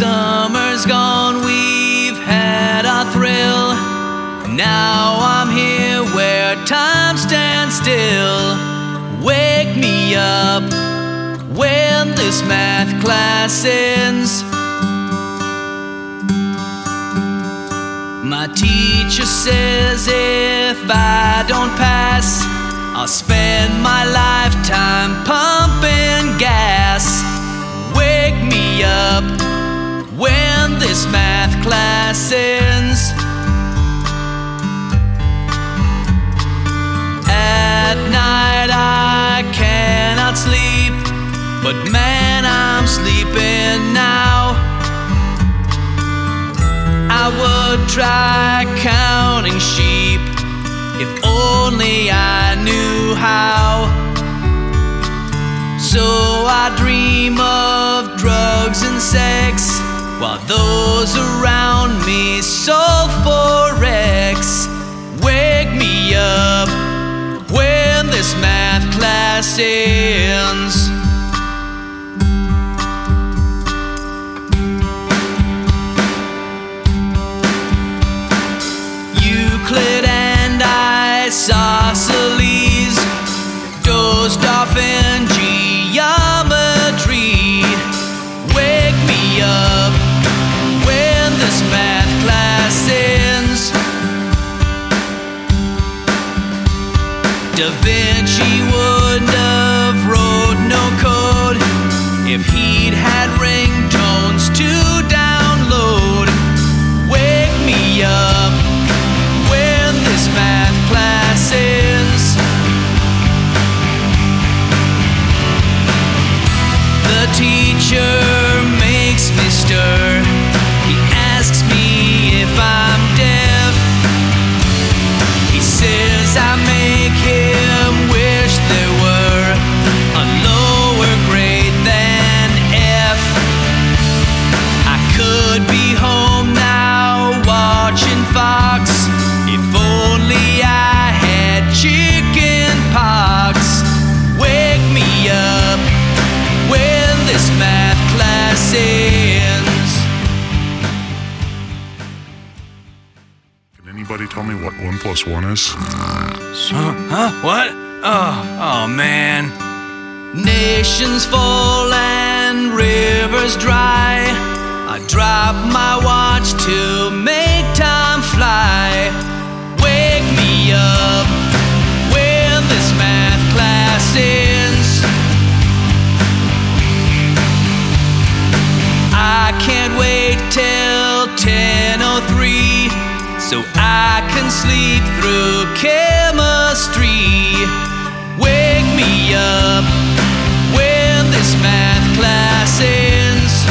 Summer's gone, we've had our thrill. Now I'm here where time stands still. Wake me up when this math class ends. My teacher says if I don't pass, I'll spend my lifetime pumping. But man, I'm sleeping now. I would try counting sheep if only I knew how. So I dream of drugs and sex while those around me solve for X. Wake me up when this math class ends. Da Vinci wouldn't have wrote no code if he'd had ringtones to tell me what one plus one is? Huh? Huh? What? Oh, oh man. Nations fall and rivers dry. I drop my watch to I can sleep through chemistry. Wake me up when this math class ends.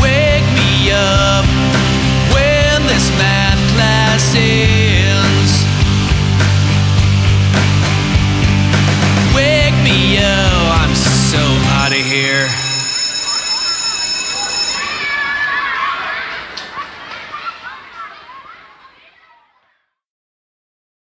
Wake me up when this math class ends. Wake me up, I'm so out of here.